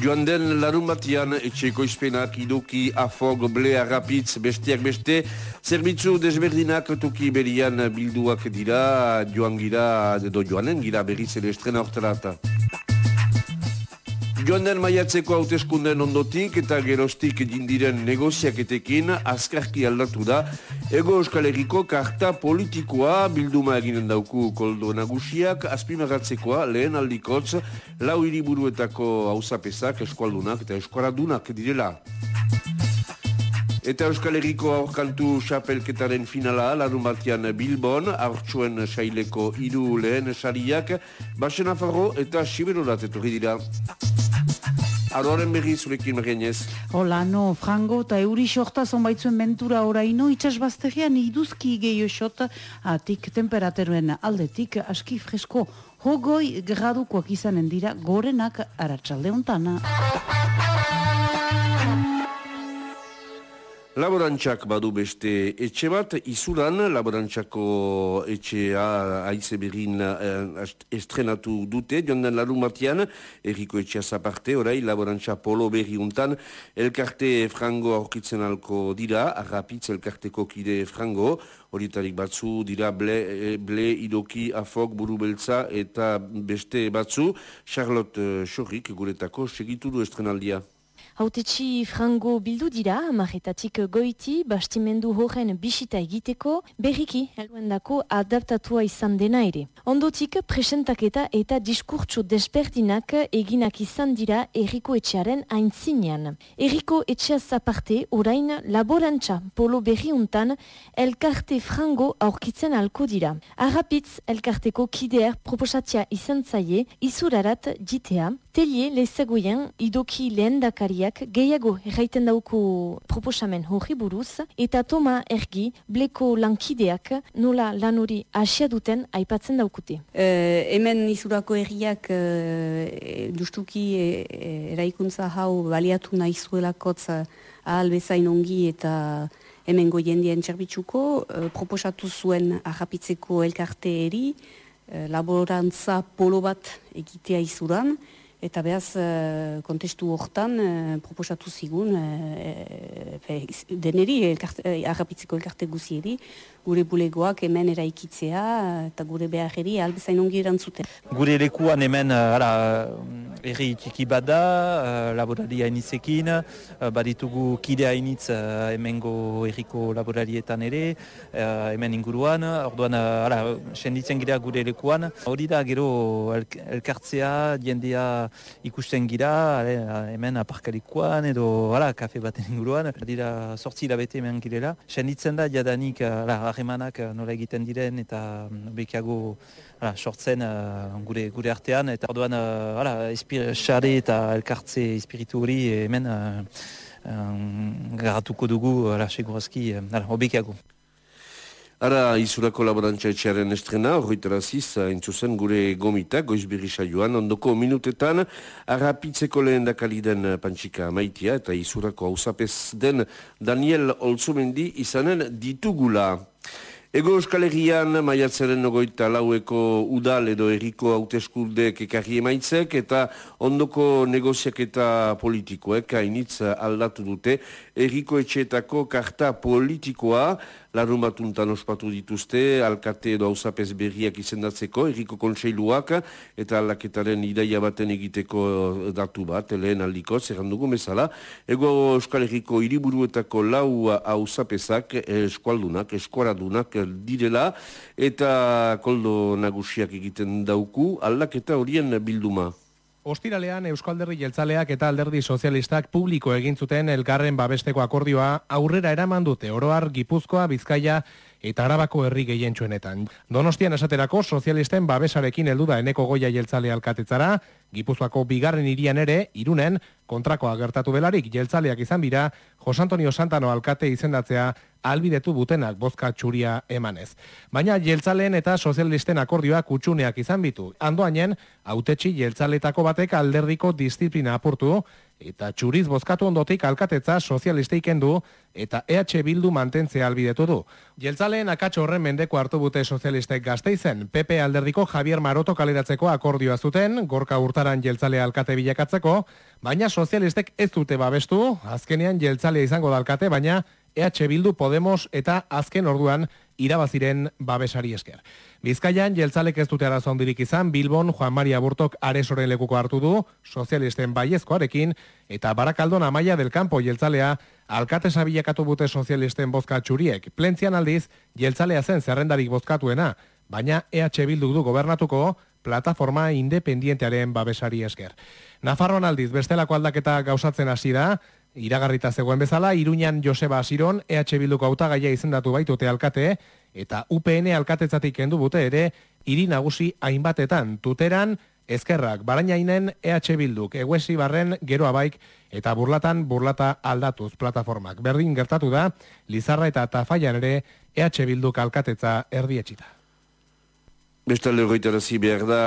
Joan den larun batian etxeko izpenak iduki afog ble agapitz besteak beste zerbitzu desberdinak toki berian bilduak dira joan gira edo joanen gira berriz ere estrena orterata. Joan den maiatzeko hauteskunden ondotik eta gerostik dindiren negoziaketekin azkarki aldatu da Ego Euskal Herriko karta politikoa bilduma eginen dauku koldo nagusiak azpimagatzekoa lehen aldikotz lau hiriburuetako hausapesak eskualdunak eta eskuaradunak direla. Eta Euskal Herriko aurkantu xapelketaren finala larun batian Bilbon, aurtsuen saileko hiru lehen sariak, Basen Afarro eta Siberorat etorri dira. Aroaren berri zurekin margenez. Hola, no, frango eta euri xorta zonbaitzuen mentura oraino, itxasbazterian iduzki gehiu xot, atik temperateruen aldetik aski fresko hogoi gradukoak izanen dira gorenak aratsalde ontana. Laborantxak badu beste etxe bat, izuran laborantxako etxea aize berin eh, estrenatu dute, joan den larun batian, erriko etxea zaparte, orai laborantxa polo berri untan, elkarte frango aurkitzen alko dira, arrapitz elkarteko kide frango, horietarik batzu dira ble, eh, ble idoki, afok, buru beltza eta beste batzu, Charlotte Chorrik guretako segitu du estrenaldia. Hautetxi frango bildu dira, marretatik goiti, bastimendu horren bisita egiteko, berriki, helduendako adaptatua izan dena ere. Ondotik, presentaketa eta diskurtso desberdinak eginak izan dira erriko etxearen aintzinean. Erriko etxea zaparte, orain laborantza polo berriuntan, elkarte frango aurkitzen alko dira. Arrapitz, elkarteko kideer proposatzia izan zaie, izurarat jitea, telie lezagoien idoki lehen dakariak gehiago erraiten dauku proposamen hori buruz eta toma ergi bleko lankideak nola lan hori asia duten aipatzen daukute. Uh, hemen izurako erriak uh, justuki uh, eraikuntza hau baliatu nahi zuelakotz ahal bezain ongi eta hemen goiendien txerbitzuko uh, proposatu zuen ahapitzeko elkarte eri uh, laborantza polo bat egitea izuran Eta behaz, uh, kontestu hortan, uh, proposatu zigun, uh, deneri, elkarte, arrapitzeko elkarte guzieri, gure bulegoak hemen eraikitzea, eta gure beharri albezain ongi erantzuten. Gure lekuan hemen, ara, erri txiki bat da, uh, laboraria inizekin, uh, baditugu kide hainitz hemengo erriko laborarietan ere, hemen inguruan, orduan, ara, senditzen gira gure lekuan. Hori da, gero, elkartzea, jendea, ikusten gira, hemen aparkalikoan edo ala, kafe baten inguruan, dira sortzi labete hemen girela. Senditzen da, jadanik, harremanak nola egiten diren eta mm, bekiago ala, sortzen uh, gure, gure artean. Eta orduan, uh, ala, espir, eta elkartze espiritu hori hemen uh, um, garatuko dugu, ala, segurazki, ala, obekiago. Ara, izurako laborantza etxearen estrena, horretara ziz, entzuzen gure gomita, goiz birisa joan, ondoko minutetan, arrapitzeko lehen dakaliden pantxika maitia, eta izurako hausapez den Daniel Olzumendi izanen ditugula. Ego Euskal Herrian, maiatzaren nogoita laueko udal edo erriko hauteskuldek ekarri emaitzek eta ondoko negoziak eta politikoek hainitz aldatu dute erriko etxeetako karta politikoa larun batuntan ospatu dituzte, alkate edo hausapez berriak izendatzeko, erriko kontseiluak, eta aldaketaren idaia baten egiteko datu bat, lehen aldiko, zerrandugu mesala, ego Euskal Herriko hiriburuetako lau hausapezak, eskualdunak, eskuaradunak direla, eta koldo nagusiak egiten dauku, aldaketa horien bilduma. Ostiralean Euskalderri Jeltzaleak eta Alderdi Sozialistak publiko egin zuten elkarren babesteko akordioa aurrera eraman dute. Oroar Gipuzkoa, Bizkaia eta Arabako herri gehientsuenetan. Donostian esaterako sozialisten babesarekin heldu da eneko goia jeltzale alkatetzara, Gipuzkoako bigarren irian ere, irunen, kontrakoa gertatu belarik jeltzaleak izan bira, Jos Antonio Santano alkate izendatzea albidetu butenak bozka txuria emanez. Baina jeltzaleen eta sozialisten akordioa kutsuneak izan bitu. Andoanen, autetxi jeltzaletako batek alderdiko disiplina apurtu, eta txuriz bozkatu ondotik alkatetza sozialistei kendu eta EH Bildu mantentzea albidetu du. Jeltzaleen akatxo horren mendeko hartu bute sozialistek gazteizen, PP alderdiko Javier Maroto kaleratzeko akordioa zuten, gorka urtaran jeltzale alkate bilakatzeko, baina sozialistek ez dute babestu, azkenean jeltzalea izango da alkate, baina EH Bildu Podemos eta azken orduan irabaziren babesari esker. Bizkaian, jeltzalek ez dute arazo handirik izan, Bilbon Juan Maria Burtok aresoren lekuko hartu du, sozialisten baiezkoarekin, eta barakaldon amaia del campo jeltzalea, alkatesa bilakatu bute sozialisten bozka txuriek. Plentzian aldiz, jeltzalea zen zerrendarik bozkatuena, baina EH Bildu du gobernatuko, plataforma independientearen babesari esker. Nafarroan aldiz, bestelako aldaketa gauzatzen hasi da, iragarrita zegoen bezala, Iruñan Joseba Asiron, EH Bilduko hautagaia izendatu baitute alkate, eta UPN alkatetzatik kendu bute ere, hiri nagusi hainbatetan, tuteran, ezkerrak, barainainen EH Bilduk, eguesi barren geroa baik, eta burlatan burlata aldatuz plataformak. Berdin gertatu da, Lizarra eta Tafaian ere EH Bilduk alkatetza erdietxita. Bestalde horretarazi behar da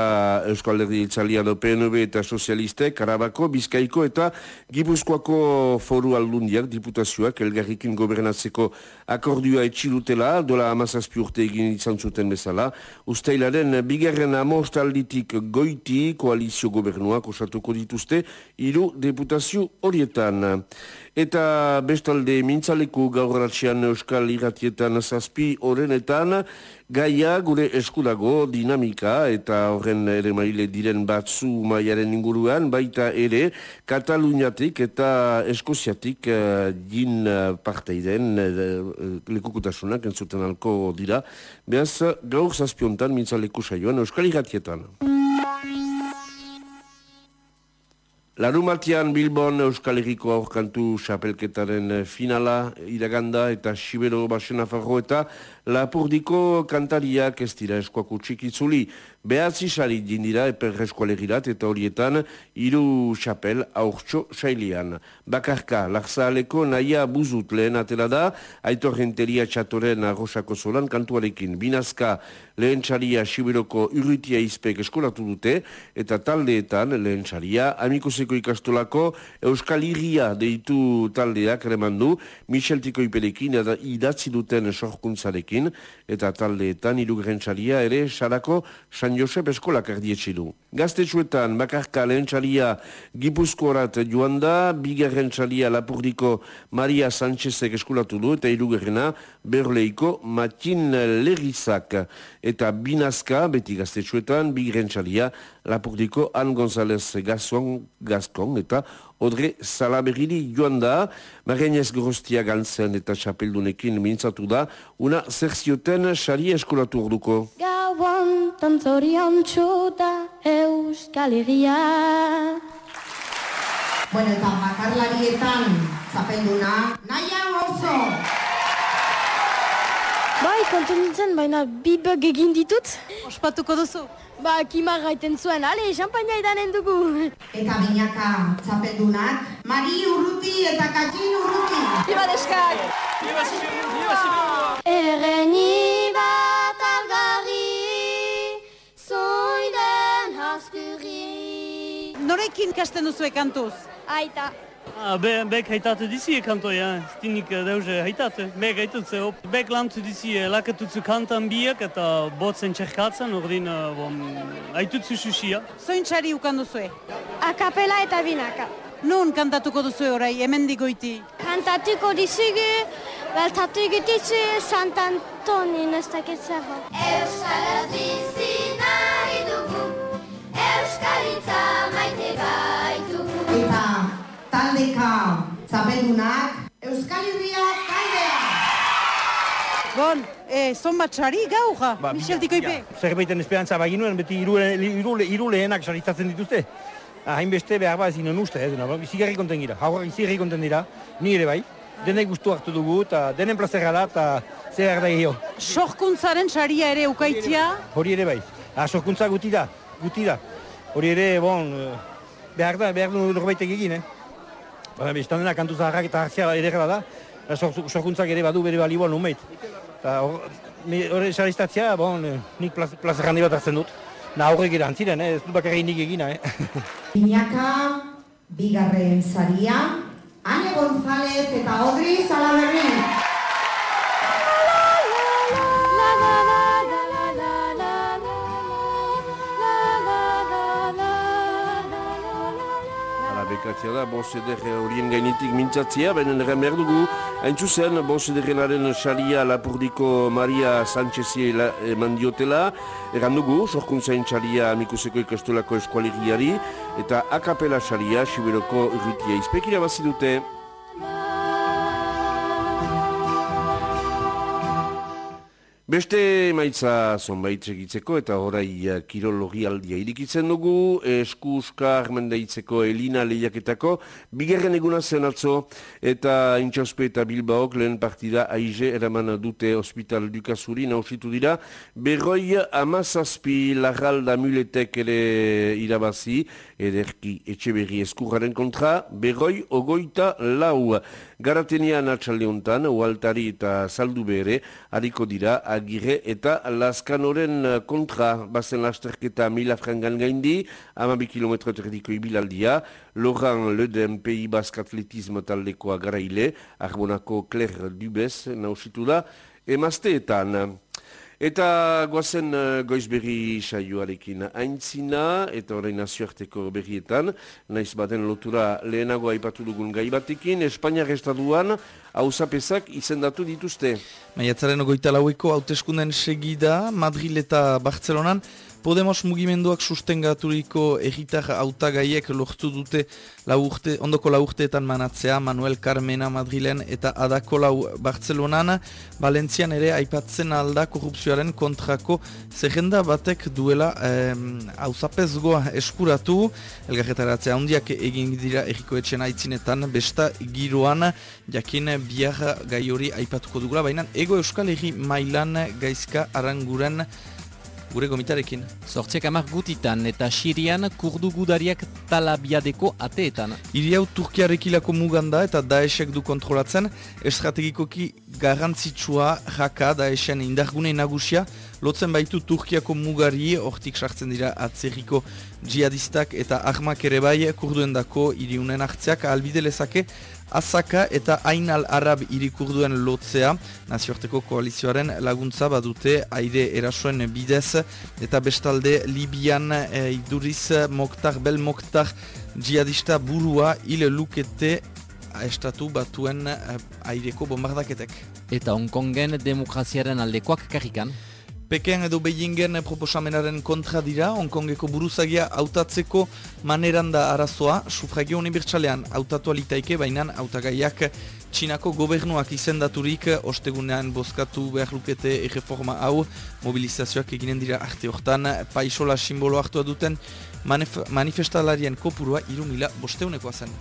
Euskal Herri Itzaliano PNB eta Sozialistek, Karabako, Bizkaiko eta Gipuzkoako foru aldundiak, diputazioak, elgarrikin gobernatzeko akordioa etxilutela, dola amazazpi urte egin izan zuten bezala. Uztailaren, bigarren amostalditik goiti koalizio gobernuak osatuko dituzte, hiru deputazio horietan. Eta bestalde mintzaleku gaur Euskal Iratietan zazpi horrenetan, gaia gure eskudago dinamika eta horren ere maile diren batzu maiaren inguruan, baita ere Kataluniatik eta Eskoziatik uh, din uh, parteiden uh, lekukutasunak entzuten alko dira. Beaz, gaur zazpiontan mintzaleku saioan Euskal Iratietan. Larumatian Bilbon Euskal Herriko aurkantu xapelketaren finala iraganda eta Sibero Basena Farro eta Lapurdiko kantariak ez dira eskuako txikitzuli. Behatzi sari dindira eper eskualegirat eta horietan hiru xapel aurtso sailian. Bakarka, larzaaleko naia buzut lehen atela da, aitor renteria txatoren arrosako zolan kantuarekin. Binazka lehen txaria Sibiroko urrutia izpek eskolatu dute eta taldeetan lehen txaria amikoseko ikastolako Euskal Iria deitu taldeak remandu, Micheltiko ipelekin idatzi duten sorkuntzarekin eta taldeetan irugren txalia ere sarako San Josep eskolak erdietxidu. Gaztetxuetan bakarka lehen txalia gipuzkorat joan da, bigarren txalia lapurdiko Maria Sánchezek eskolatu du eta irugrenna berleiko Matin Lerizak eta binazka beti gaztetxuetan bigarren txalia lapurdiko An González Gazon, Gazkon eta Odre Salaberiri joan da, Marianez Gorostia gantzen eta txapeldunekin mintzatu da, una zerzioten xari eskolatu orduko. Gauan tantzorion txuta euskal egia. Bueno, eta bakarlarietan txapelduna, nahian oso! Bai, konten nintzen, baina bi bug egin ditut. Ospatuko duzu? Ba, kima gaiten zuen, ale, champaina idanen dugu. Eta binaka txapeldunak, Mari Urruti eta Katxin Urruti! Iba deskak! Iba Erreni bat algarri, zoiden haskuri. Norekin kasten duzu ekantuz? Aita. Ah, be, bek haitatu dizi kanto, ja. Stinik deuze haitatu. Bek haitutze, op. Bek lantu dizi lakatutzu kantan biak eta botzen txerkatzen, ordin bon, haitutzu susia. Zoin txari ukan duzue? Akapela eta binaka. Nun kantatuko duzu orai, hemen digoiti? Kantatuko dizugu, beltatu egitizu Sant Antonin ez dakit zerro. Euskaraz taldeka txapeldunak, Euskal Herria taldea! Bon, e, zon bat txari gaur, Michel Tikoipe? Zerbaiten esperantza baginuen, beti irule, irule, irulehenak saristatzen dituzte. Ah, Hainbeste behar bat zinen uste, ez dena, izigarri konten gira, haurrak izigarri konten dira, ni ere bai. Denek gustu hartu dugu, eta denen plazera da, eta zer da gehiago. Sorkuntzaren txaria ere ukaitia? Hori ere bai. Ah, sorkuntza guti da, guti da. Hori ere, bon, eh, behar da, behar du norbaitek egin, eh? Baina, bestan dena kantu zaharrak eta hartzia ere da, eh, sor, sorkuntzak ere badu bere balibon numeit. Eta hori saristatzea, bon, eh, nik plaz, plazera handi bat hartzen dut. Na horrek ere antziren, eh? ez dut bakarri nik egina, eh? Binaka Bigarren saria, Ane González eta Odri Salaberri. Bekatzea da, bos eder horien gainitik mintzatzea, benen erren behar dugu, hain zuzen, bos ederrenaren xalia Lapurdiko Maria Sánchezi eman diotela, erran dugu, sorkuntzain xalia amikuseko ikastolako eskualiriari, eta akapela xalia Siberoko urritia izpekira bazidute. Beste maitza zonbait segitzeko eta orai uh, kirologi aldia irikitzen dugu, esku uskar mendeitzeko elina lehiaketako, bigarren eguna zen atzo eta intxospe eta bilbaok lehen partida aize eraman dute hospital dukazuri nausitu dira, berroi amazazpi lagalda muletek ere irabazi, ederki etxe berri eskurraren kontra, berroi ogoita lau. Garatenian atxaldeuntan, ualtari eta saldu bere, hariko dira, agire eta laskanoren eh, kontra. Bazen lasterketa mila frangan gaindi, amabi kilometro terdiko ibilaldia, Loran Leden Pei Bask Atletismo taldekoa garaile, Arbonako Claire Dubez nausitu da, emazteetan. Eta goazen uh, goizberri saioarekin aintzina, eta orain nazioarteko berrietan, naiz baten lotura lehenago aipatu dugun gai batekin, Espainiak estaduan hausapesak izendatu dituzte. Maiatzaren ogoita laueko hauteskunden segida, Madrid eta Bartzelonan, Podemos mugimenduak sustengaturiko egitar autagaiek lortu dute urte, ondoko laurteetan manatzea. Manuel Carmena Madrilen eta Adako lau Bartzelonan, Valentzian ere aipatzen alda korrupzioaren kontrako zerrenda batek duela hauzapezgoa eh, eskuratu, elgarretaratzea handiak egin dira erriko etxen aitzinetan, besta giroan jakin biar gai hori aipatuko dugula, baina ego euskal erri mailan gaizka aranguren gure gomitarekin. Zortziak amak gutitan eta Sirian kurdu gudariak talabiadeko ateetan. Iri hau Turkiarekilako muganda eta Daeshek du kontrolatzen, estrategikoki garrantzitsua jaka Daeshen indargune nagusia, lotzen baitu Turkiako mugari, hortik sartzen dira atzerriko jihadistak eta ahmak ere bai kurduen dako iriunen hartzeak albide lezake, Azaka eta Ainal Arab irikurduen lotzea, nazioarteko koalizioaren laguntza badute aire erasoen bidez, eta bestalde Libian e, iduriz Moktar, Bel Moktar jihadista burua hile lukete estatu batuen e, aireko bombardaketek. Eta Hongkongen demokraziaren aldekoak karrikan? Peken edo Beijingen proposamenaren kontra dira, Hongkongeko buruzagia hautatzeko maneran da arazoa, sufragio unibertsalean hautatu alitaike, baina hautagaiak Txinako gobernuak izendaturik. Ostegunean bozkatu behar lukete erreforma hau, mobilizazioak eginen dira arte hortan, paisola simbolo hartua duten manifestalarien kopurua irumila bosteunekoa zen.